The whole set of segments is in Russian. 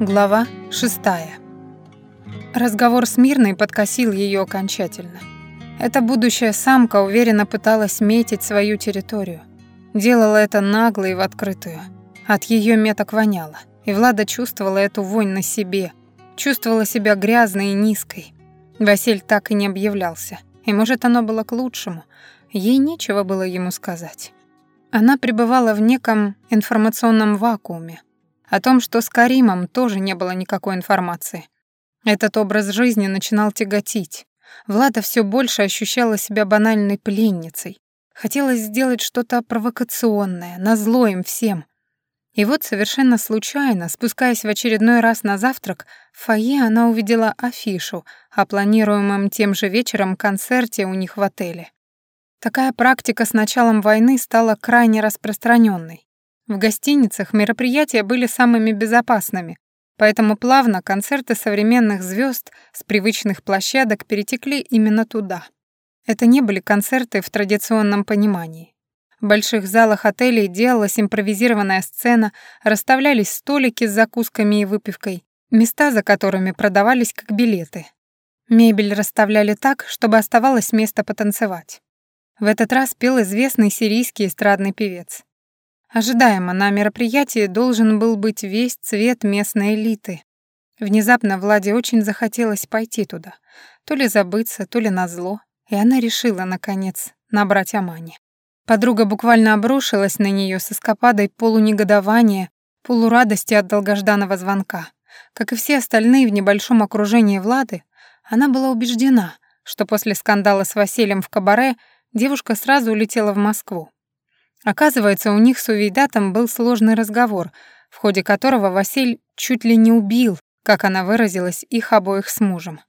Глава шестая. Разговор с Мирной подкосил ее окончательно. Эта будущая самка уверенно пыталась метить свою территорию. Делала это нагло и в открытую. От ее меток воняло, и Влада чувствовала эту вонь на себе, чувствовала себя грязной и низкой. Василь так и не объявлялся, и, может, оно было к лучшему. Ей нечего было ему сказать. Она пребывала в неком информационном вакууме, о том, что с Каримом тоже не было никакой информации. Этот образ жизни начинал тяготить. Влада все больше ощущала себя банальной пленницей. Хотелось сделать что-то провокационное, назло им всем. И вот совершенно случайно, спускаясь в очередной раз на завтрак, в фойе она увидела афишу о планируемом тем же вечером концерте у них в отеле. Такая практика с началом войны стала крайне распространенной. В гостиницах мероприятия были самыми безопасными, поэтому плавно концерты современных звезд с привычных площадок перетекли именно туда. Это не были концерты в традиционном понимании. В больших залах отелей делалась импровизированная сцена, расставлялись столики с закусками и выпивкой, места за которыми продавались как билеты. Мебель расставляли так, чтобы оставалось место потанцевать. В этот раз пел известный сирийский эстрадный певец. Ожидаемо на мероприятии должен был быть весь цвет местной элиты. Внезапно Владе очень захотелось пойти туда. То ли забыться, то ли назло. И она решила, наконец, набрать Амани. Подруга буквально обрушилась на нее с эскападой полунегодования, полурадости от долгожданного звонка. Как и все остальные в небольшом окружении Влады, она была убеждена, что после скандала с Василием в кабаре девушка сразу улетела в Москву. Оказывается, у них с Увейдатом был сложный разговор, в ходе которого Василь чуть ли не убил, как она выразилась, их обоих с мужем.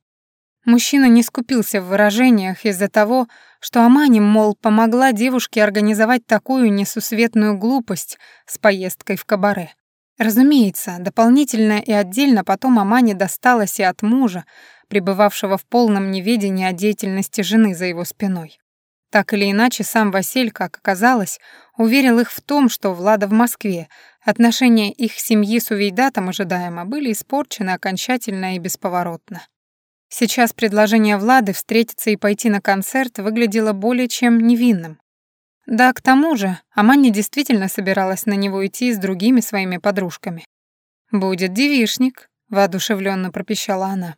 Мужчина не скупился в выражениях из-за того, что Амани, мол, помогла девушке организовать такую несусветную глупость с поездкой в кабаре. Разумеется, дополнительно и отдельно потом Амани досталось и от мужа, пребывавшего в полном неведении о деятельности жены за его спиной. Так или иначе, сам Василь, как оказалось, уверил их в том, что Влада в Москве, отношения их семьи с Увейдатом ожидаемо были испорчены окончательно и бесповоротно. Сейчас предложение Влады встретиться и пойти на концерт выглядело более чем невинным. Да, к тому же, Аманни действительно собиралась на него идти с другими своими подружками. «Будет девишник», — воодушевленно пропищала она.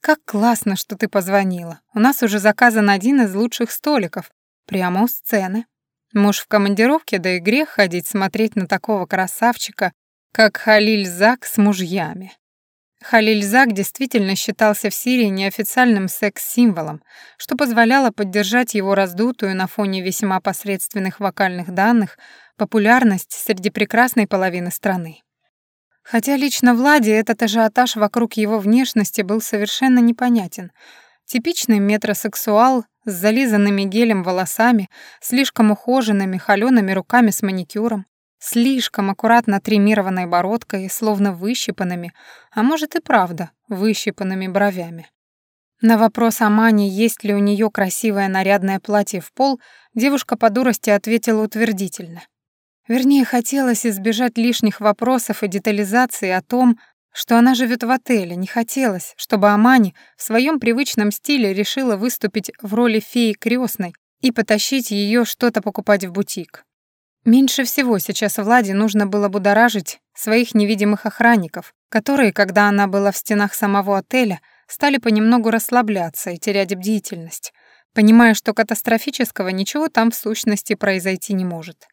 «Как классно, что ты позвонила. У нас уже заказан один из лучших столиков, прямо у сцены. Муж в командировке, да и грех ходить смотреть на такого красавчика, как Халиль Зак с мужьями». Халиль Зак действительно считался в Сирии неофициальным секс-символом, что позволяло поддержать его раздутую на фоне весьма посредственных вокальных данных популярность среди прекрасной половины страны. Хотя лично Владе этот ажиотаж вокруг его внешности был совершенно непонятен. Типичный метросексуал с зализанными гелем волосами, слишком ухоженными, холёными руками с маникюром, слишком аккуратно тримированной бородкой, словно выщипанными, а может и правда, выщипанными бровями. На вопрос о Мане, есть ли у нее красивое нарядное платье в пол, девушка по дурости ответила утвердительно. Вернее, хотелось избежать лишних вопросов и детализации о том, что она живет в отеле. Не хотелось, чтобы Амани в своем привычном стиле решила выступить в роли феи крестной и потащить ее что-то покупать в бутик. Меньше всего сейчас Владе нужно было будоражить своих невидимых охранников, которые, когда она была в стенах самого отеля, стали понемногу расслабляться и терять бдительность, понимая, что катастрофического ничего там в сущности произойти не может.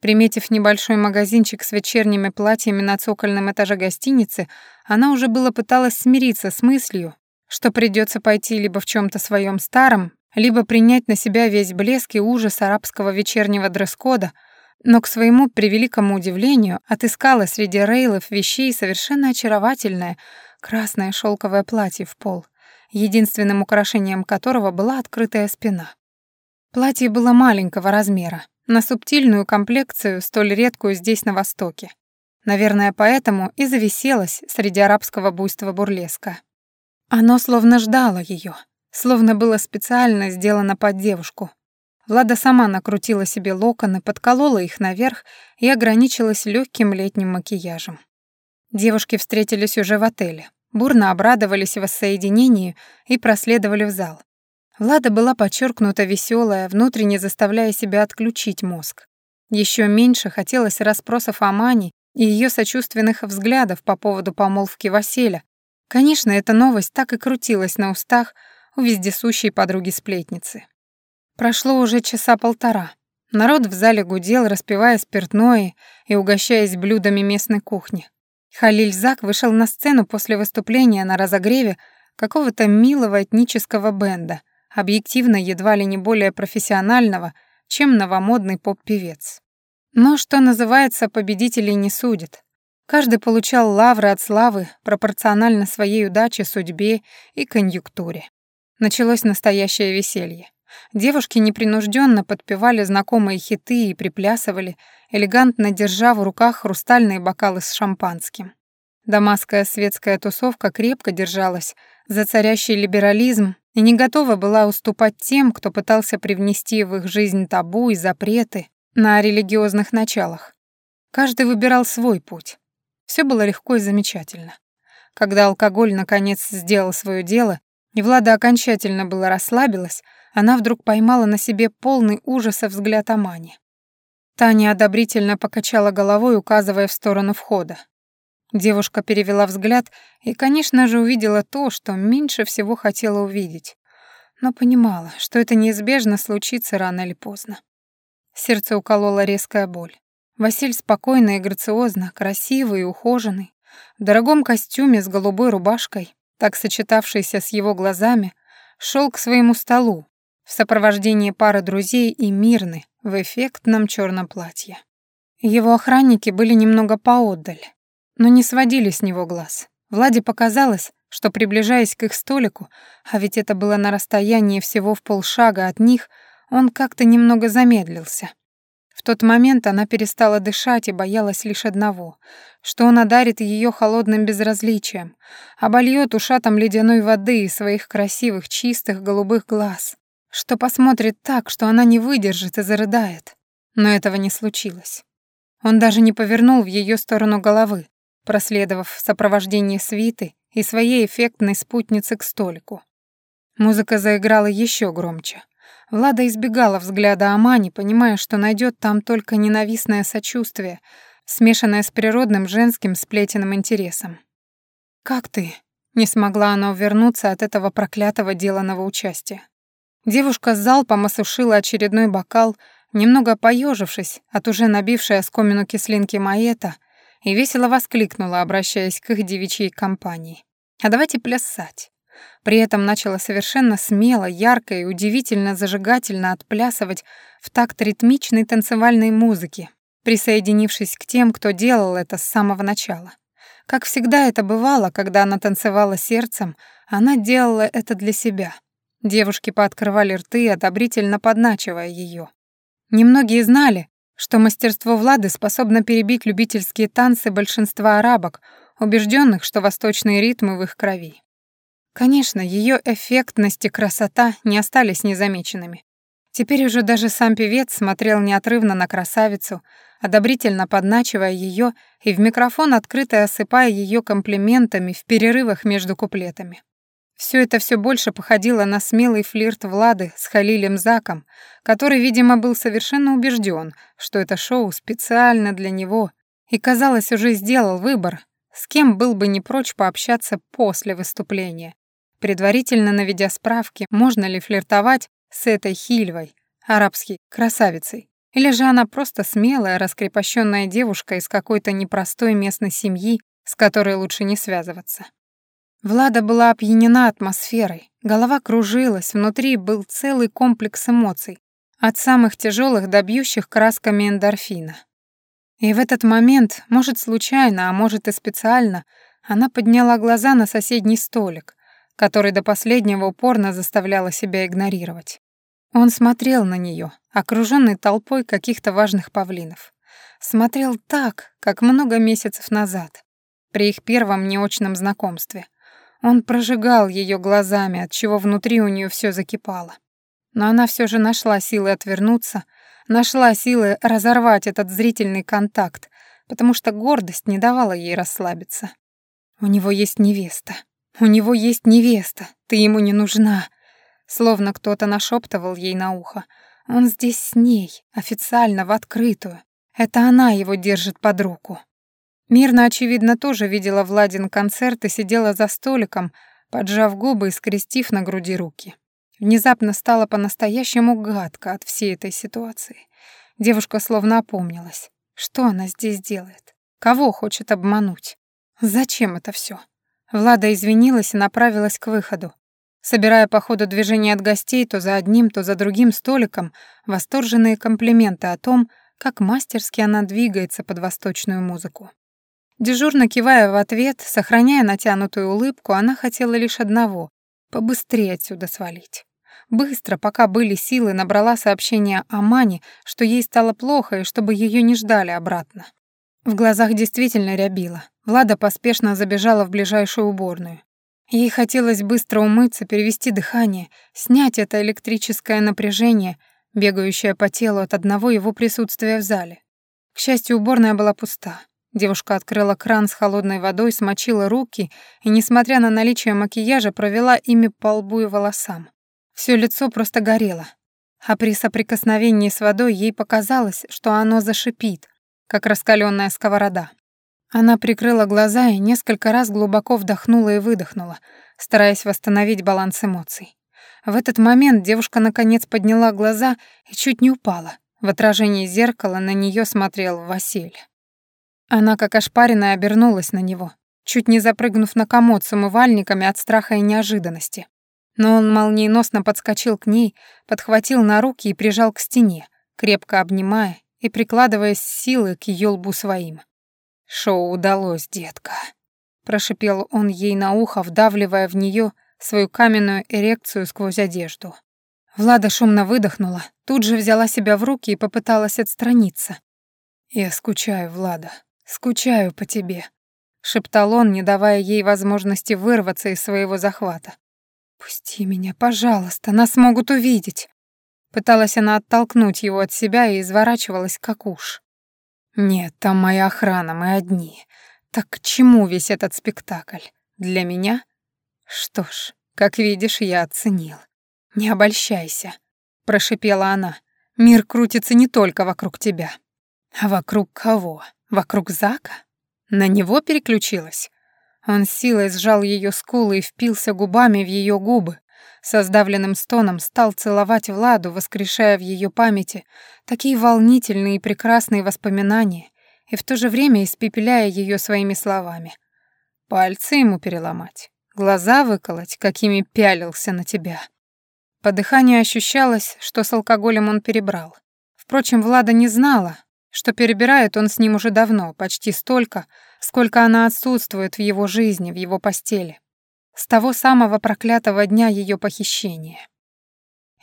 Приметив небольшой магазинчик с вечерними платьями на цокольном этаже гостиницы, она уже было пыталась смириться с мыслью, что придется пойти либо в чем то своем старом, либо принять на себя весь блеск и ужас арабского вечернего дресс-кода, но к своему превеликому удивлению отыскала среди рейлов вещей совершенно очаровательное красное шелковое платье в пол, единственным украшением которого была открытая спина. Платье было маленького размера, на субтильную комплекцию, столь редкую здесь, на Востоке. Наверное, поэтому и зависелась среди арабского буйства бурлеска. Оно словно ждало ее, словно было специально сделано под девушку. Влада сама накрутила себе локоны, подколола их наверх и ограничилась легким летним макияжем. Девушки встретились уже в отеле, бурно обрадовались воссоединению и проследовали в зал. Влада была подчеркнута веселая, внутренне заставляя себя отключить мозг. Еще меньше хотелось расспросов о Мане и ее сочувственных взглядов по поводу помолвки Василя. Конечно, эта новость так и крутилась на устах у вездесущей подруги-сплетницы. Прошло уже часа полтора. Народ в зале гудел, распивая спиртное и угощаясь блюдами местной кухни. Халиль Зак вышел на сцену после выступления на разогреве какого-то милого этнического бенда, объективно едва ли не более профессионального, чем новомодный поп-певец. Но, что называется, победителей не судят. Каждый получал лавры от славы пропорционально своей удаче, судьбе и конъюнктуре. Началось настоящее веселье. Девушки непринужденно подпевали знакомые хиты и приплясывали, элегантно держа в руках хрустальные бокалы с шампанским. Дамасская светская тусовка крепко держалась за царящий либерализм и не готова была уступать тем, кто пытался привнести в их жизнь табу и запреты на религиозных началах. Каждый выбирал свой путь. Все было легко и замечательно. Когда алкоголь наконец сделал свое дело, и Влада окончательно была расслабилась, она вдруг поймала на себе полный ужаса взгляд Амани. Таня одобрительно покачала головой, указывая в сторону входа. Девушка перевела взгляд и, конечно же, увидела то, что меньше всего хотела увидеть, но понимала, что это неизбежно случится рано или поздно. Сердце уколола резкая боль. Василь спокойно и грациозно, красивый и ухоженный, в дорогом костюме с голубой рубашкой, так сочетавшийся с его глазами, шел к своему столу в сопровождении пары друзей и Мирны в эффектном черном платье. Его охранники были немного поотдаль, но не сводили с него глаз. Владе показалось, что, приближаясь к их столику, а ведь это было на расстоянии всего в полшага от них, он как-то немного замедлился. В тот момент она перестала дышать и боялась лишь одного, что он одарит ее холодным безразличием, обольет ушатом ледяной воды из своих красивых, чистых, голубых глаз, что посмотрит так, что она не выдержит и зарыдает. Но этого не случилось. Он даже не повернул в ее сторону головы, проследовав в сопровождении свиты и своей эффектной спутницы к столику. Музыка заиграла еще громче. Влада избегала взгляда Амани, понимая, что найдет там только ненавистное сочувствие, смешанное с природным женским сплетенным интересом. «Как ты?» — не смогла она увернуться от этого проклятого деланного участия. Девушка с залпом осушила очередной бокал, немного поежившись от уже набившей оскомину кислинки маэта — и весело воскликнула, обращаясь к их девичьей компании. «А давайте плясать». При этом начала совершенно смело, ярко и удивительно зажигательно отплясывать в такт ритмичной танцевальной музыки, присоединившись к тем, кто делал это с самого начала. Как всегда это бывало, когда она танцевала сердцем, она делала это для себя. Девушки пооткрывали рты, одобрительно подначивая ее. Немногие знали, что мастерство Влады способно перебить любительские танцы большинства арабок, убежденных, что восточные ритмы в их крови. Конечно, ее эффектность и красота не остались незамеченными. Теперь уже даже сам певец смотрел неотрывно на красавицу, одобрительно подначивая ее и в микрофон открыто осыпая ее комплиментами в перерывах между куплетами. Все это все больше походило на смелый флирт Влады с Халилем Заком, который, видимо, был совершенно убежден, что это шоу специально для него, и, казалось, уже сделал выбор, с кем был бы не прочь пообщаться после выступления, предварительно наведя справки, можно ли флиртовать с этой Хильвой, арабской красавицей, или же она просто смелая, раскрепощенная девушка из какой-то непростой местной семьи, с которой лучше не связываться. Влада была опьянена атмосферой, голова кружилась, внутри был целый комплекс эмоций, от самых тяжелых до бьющих красками эндорфина. И в этот момент, может случайно, а может и специально, она подняла глаза на соседний столик, который до последнего упорно заставляла себя игнорировать. Он смотрел на нее, окруженный толпой каких-то важных павлинов. Смотрел так, как много месяцев назад, при их первом неочном знакомстве — он прожигал ее глазами, от чего внутри у нее все закипало. Но она все же нашла силы отвернуться, нашла силы разорвать этот зрительный контакт, потому что гордость не давала ей расслабиться. У него есть невеста. У него есть невеста. Ты ему не нужна. Словно кто-то нашептывал ей на ухо. Он здесь с ней, официально, в открытую. Это она его держит под руку. Мирна, очевидно, тоже видела Владин концерт и сидела за столиком, поджав губы и скрестив на груди руки. Внезапно стало по-настоящему гадко от всей этой ситуации. Девушка словно опомнилась. Что она здесь делает? Кого хочет обмануть? Зачем это все? Влада извинилась и направилась к выходу. Собирая по ходу движения от гостей то за одним, то за другим столиком восторженные комплименты о том, как мастерски она двигается под восточную музыку. Дежурно кивая в ответ, сохраняя натянутую улыбку, она хотела лишь одного — побыстрее отсюда свалить. Быстро, пока были силы, набрала сообщение о Мане, что ей стало плохо и чтобы ее не ждали обратно. В глазах действительно рябило. Влада поспешно забежала в ближайшую уборную. Ей хотелось быстро умыться, перевести дыхание, снять это электрическое напряжение, бегающее по телу от одного его присутствия в зале. К счастью, уборная была пуста. Девушка открыла кран с холодной водой, смочила руки и, несмотря на наличие макияжа, провела ими по лбу и волосам. Всё лицо просто горело. А при соприкосновении с водой ей показалось, что оно зашипит, как раскаленная сковорода. Она прикрыла глаза и несколько раз глубоко вдохнула и выдохнула, стараясь восстановить баланс эмоций. В этот момент девушка наконец подняла глаза и чуть не упала. В отражении зеркала на нее смотрел Василь. Она, как ошпаренная, обернулась на него, чуть не запрыгнув на комод с умывальниками от страха и неожиданности. Но он молниеносно подскочил к ней, подхватил на руки и прижал к стене, крепко обнимая и прикладывая силы к ее лбу своим. «Шоу удалось, детка», — прошипел он ей на ухо, вдавливая в нее свою каменную эрекцию сквозь одежду. Влада шумно выдохнула, тут же взяла себя в руки и попыталась отстраниться. «Я скучаю, Влада», «Скучаю по тебе», — шептал он, не давая ей возможности вырваться из своего захвата. «Пусти меня, пожалуйста, нас могут увидеть». Пыталась она оттолкнуть его от себя и изворачивалась, как уж. «Нет, там моя охрана, мы одни. Так к чему весь этот спектакль? Для меня? Что ж, как видишь, я оценил. Не обольщайся», — прошипела она. «Мир крутится не только вокруг тебя». «А вокруг кого?» Вокруг Зака? На него переключилась? Он силой сжал ее скулы и впился губами в ее губы. Со сдавленным стоном стал целовать Владу, воскрешая в ее памяти такие волнительные и прекрасные воспоминания и в то же время испепеляя ее своими словами. Пальцы ему переломать, глаза выколоть, какими пялился на тебя. По дыханию ощущалось, что с алкоголем он перебрал. Впрочем, Влада не знала, что перебирает он с ним уже давно, почти столько, сколько она отсутствует в его жизни, в его постели. С того самого проклятого дня ее похищения.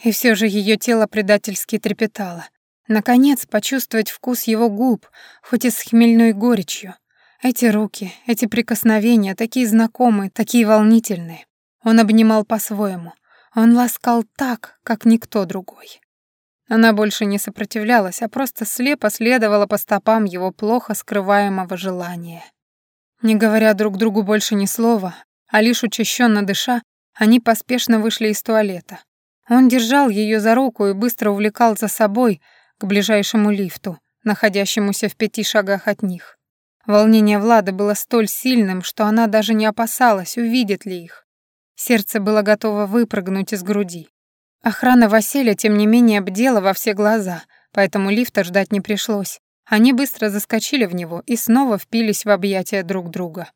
И все же ее тело предательски трепетало. Наконец, почувствовать вкус его губ, хоть и с хмельной горечью. Эти руки, эти прикосновения, такие знакомые, такие волнительные. Он обнимал по-своему. Он ласкал так, как никто другой. Она больше не сопротивлялась, а просто слепо следовала по стопам его плохо скрываемого желания. Не говоря друг другу больше ни слова, а лишь учащенно дыша, они поспешно вышли из туалета. Он держал ее за руку и быстро увлекал за собой к ближайшему лифту, находящемуся в пяти шагах от них. Волнение Влады было столь сильным, что она даже не опасалась, увидит ли их. Сердце было готово выпрыгнуть из груди. Охрана Василия, тем не менее, бдела во все глаза, поэтому лифта ждать не пришлось. Они быстро заскочили в него и снова впились в объятия друг друга.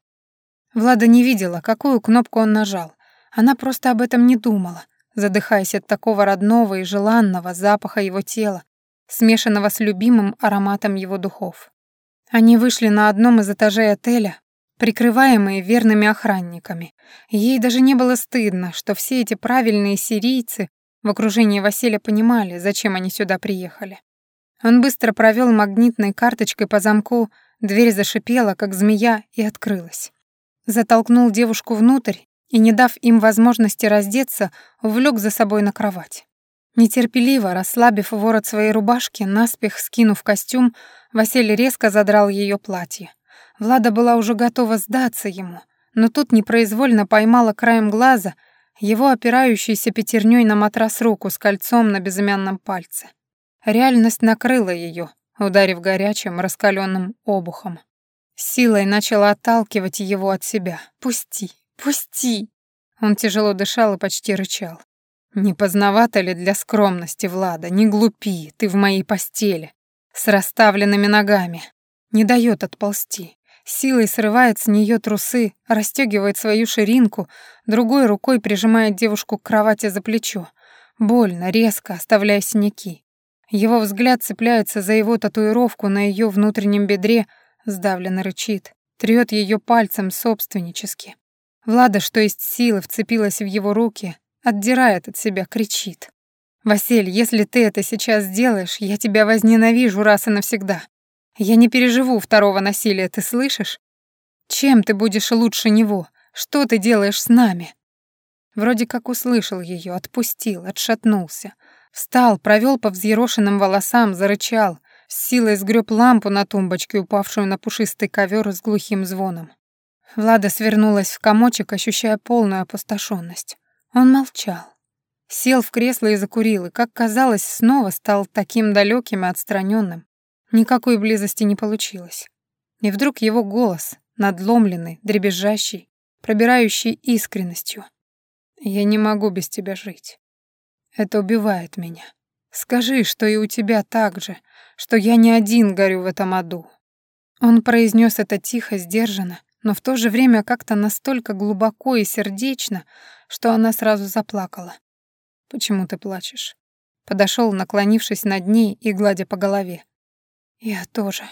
Влада не видела, какую кнопку он нажал. Она просто об этом не думала, задыхаясь от такого родного и желанного запаха его тела, смешанного с любимым ароматом его духов. Они вышли на одном из этажей отеля, прикрываемые верными охранниками. Ей даже не было стыдно, что все эти правильные сирийцы в окружении Василия понимали, зачем они сюда приехали. Он быстро провел магнитной карточкой по замку, дверь зашипела, как змея, и открылась. Затолкнул девушку внутрь и, не дав им возможности раздеться, увлек за собой на кровать. Нетерпеливо, расслабив ворот своей рубашки, наспех скинув костюм, Василий резко задрал ее платье. Влада была уже готова сдаться ему, но тут непроизвольно поймала краем глаза его опирающийся пятерней на матрас руку с кольцом на безымянном пальце. Реальность накрыла ее, ударив горячим, раскаленным обухом. Силой начала отталкивать его от себя. «Пусти! Пусти!» Он тяжело дышал и почти рычал. «Не поздновато ли для скромности, Влада? Не глупи, ты в моей постели, с расставленными ногами. Не дает отползти. Силой срывает с нее трусы, расстегивает свою ширинку, другой рукой прижимает девушку к кровати за плечо. Больно, резко, оставляя синяки. Его взгляд цепляется за его татуировку на ее внутреннем бедре, сдавленно рычит, трёт ее пальцем собственнически. Влада, что есть силы, вцепилась в его руки, отдирает от себя, кричит. «Василь, если ты это сейчас сделаешь, я тебя возненавижу раз и навсегда. Я не переживу второго насилия, ты слышишь? Чем ты будешь лучше него? Что ты делаешь с нами?» Вроде как услышал ее, отпустил, отшатнулся. Встал, провел по взъерошенным волосам, зарычал, с силой сгреб лампу на тумбочке, упавшую на пушистый ковер с глухим звоном. Влада свернулась в комочек, ощущая полную опустошенность. Он молчал. Сел в кресло и закурил, и, как казалось, снова стал таким далеким и отстраненным. Никакой близости не получилось. И вдруг его голос, надломленный, дребезжащий, пробирающий искренностью. «Я не могу без тебя жить. Это убивает меня. Скажи, что и у тебя так же, что я не один горю в этом аду». Он произнес это тихо, сдержанно, но в то же время как-то настолько глубоко и сердечно, что она сразу заплакала. «Почему ты плачешь?» Подошел, наклонившись над ней и гладя по голове. «Я тоже».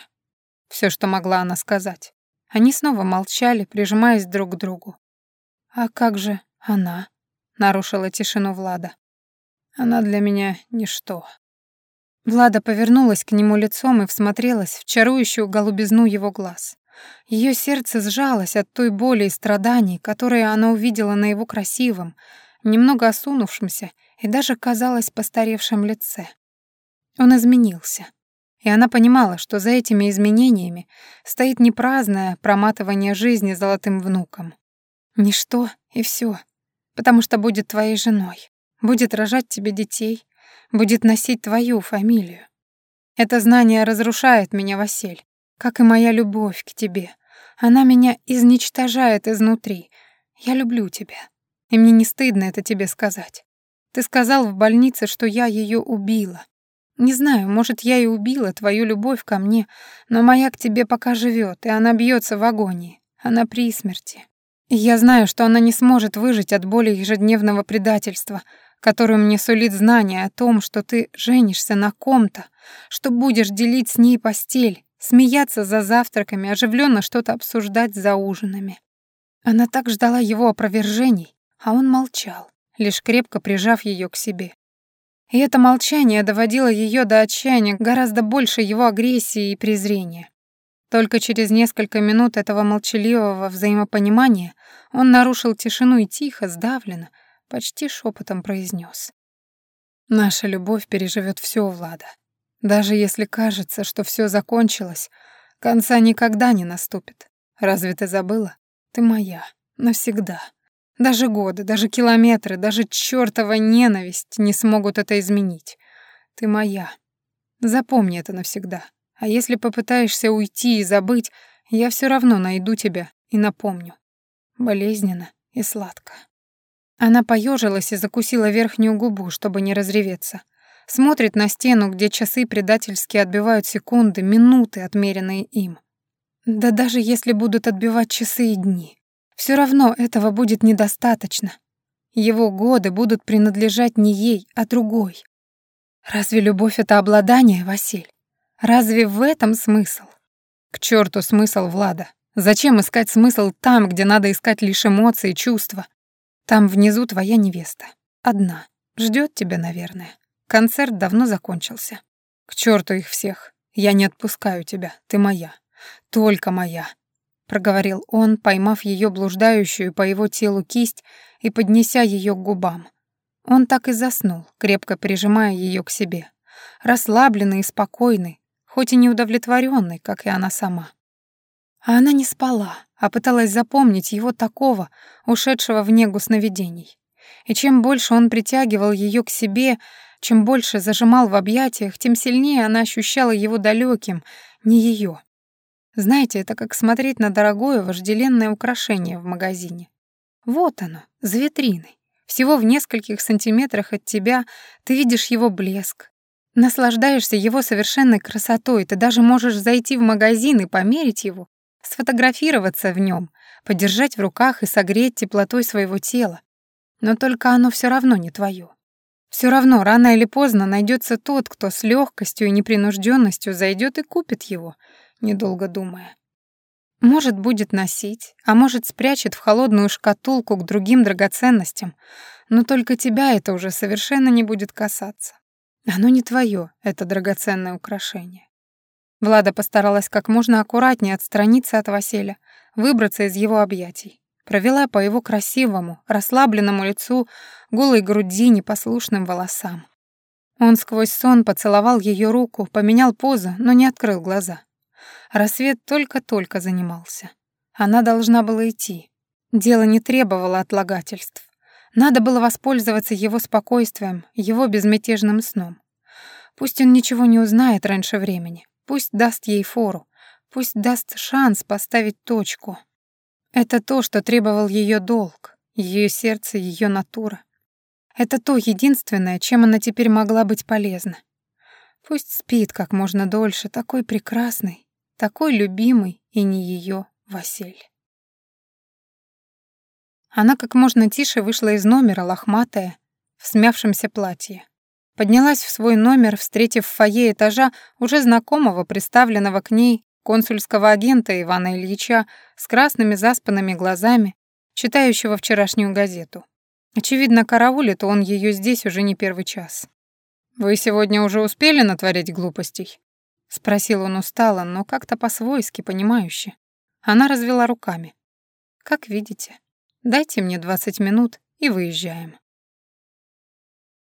Все, что могла она сказать. Они снова молчали, прижимаясь друг к другу. «А как же она?» — нарушила тишину Влада. «Она для меня ничто». Влада повернулась к нему лицом и всмотрелась в чарующую голубизну его глаз. Ее сердце сжалось от той боли и страданий, которые она увидела на его красивом, немного осунувшемся и даже, казалось, постаревшем лице. Он изменился. И она понимала, что за этими изменениями стоит не праздное проматывание жизни золотым внуком. Ничто и все, потому что будет твоей женой, будет рожать тебе детей, будет носить твою фамилию. Это знание разрушает меня, Василь, как и моя любовь к тебе. Она меня изничтожает изнутри. Я люблю тебя. И мне не стыдно это тебе сказать. Ты сказал в больнице, что я ее убила. Не знаю, может, я и убила твою любовь ко мне, но моя к тебе пока живет, и она бьется в агонии. Она при смерти. И я знаю, что она не сможет выжить от боли ежедневного предательства, которую мне сулит знание о том, что ты женишься на ком-то, что будешь делить с ней постель, смеяться за завтраками, оживленно что-то обсуждать за ужинами. Она так ждала его опровержений, а он молчал, лишь крепко прижав ее к себе. И это молчание доводило ее до отчаяния гораздо больше его агрессии и презрения. Только через несколько минут этого молчаливого взаимопонимания он нарушил тишину и тихо, сдавленно, почти шепотом произнес: «Наша любовь переживет все, Влада. Даже если кажется, что все закончилось, конца никогда не наступит. Разве ты забыла? Ты моя. Навсегда. Даже годы, даже километры, даже чёртова ненависть не смогут это изменить. Ты моя. Запомни это навсегда. А если попытаешься уйти и забыть, я все равно найду тебя и напомню. Болезненно и сладко. Она поежилась и закусила верхнюю губу, чтобы не разреветься. Смотрит на стену, где часы предательски отбивают секунды, минуты, отмеренные им. Да даже если будут отбивать часы и дни, все равно этого будет недостаточно. Его годы будут принадлежать не ей, а другой. Разве любовь — это обладание, Василь? Разве в этом смысл? К черту смысл, Влада. Зачем искать смысл там, где надо искать лишь эмоции, чувства? Там внизу твоя невеста. Одна. Ждет тебя, наверное. Концерт давно закончился. К черту их всех. Я не отпускаю тебя. Ты моя. Только моя. Проговорил он, поймав ее блуждающую по его телу кисть и поднеся ее к губам. Он так и заснул, крепко прижимая ее к себе. Расслабленный и спокойный, хоть и неудовлетворенный, как и она сама. А она не спала, а пыталась запомнить его такого, ушедшего в негу сновидений. И чем больше он притягивал ее к себе, чем больше зажимал в объятиях, тем сильнее она ощущала его далеким, не ее. Знаете, это как смотреть на дорогое вожделенное украшение в магазине. Вот оно, за витриной. Всего в нескольких сантиметрах от тебя ты видишь его блеск. Наслаждаешься его совершенной красотой, ты даже можешь зайти в магазин и померить его, сфотографироваться в нем, подержать в руках и согреть теплотой своего тела. Но только оно все равно не твое. Все равно рано или поздно найдется тот, кто с легкостью и непринужденностью зайдет и купит его, недолго думая. Может, будет носить, а может, спрячет в холодную шкатулку к другим драгоценностям, но только тебя это уже совершенно не будет касаться. Оно не твое, это драгоценное украшение. Влада постаралась как можно аккуратнее отстраниться от Василя, выбраться из его объятий. Провела по его красивому, расслабленному лицу, голой груди, непослушным волосам. Он сквозь сон поцеловал ее руку, поменял позу, но не открыл глаза. Рассвет только-только занимался. Она должна была идти. Дело не требовало отлагательств. Надо было воспользоваться его спокойствием, его безмятежным сном. Пусть он ничего не узнает раньше времени. Пусть даст ей фору. Пусть даст шанс поставить точку. Это то, что требовал ее долг, ее сердце, ее натура. Это то единственное, чем она теперь могла быть полезна. Пусть спит как можно дольше, такой прекрасный, такой любимый и не ее Василь. Она как можно тише вышла из номера, лохматая, в смявшемся платье. Поднялась в свой номер, встретив в фойе этажа уже знакомого, представленного к ней консульского агента Ивана Ильича с красными заспанными глазами, читающего вчерашнюю газету. Очевидно, караулит он ее здесь уже не первый час. «Вы сегодня уже успели натворить глупостей?» — спросил он устало, но как-то по-свойски понимающе. Она развела руками. «Как видите. Дайте мне двадцать минут и выезжаем».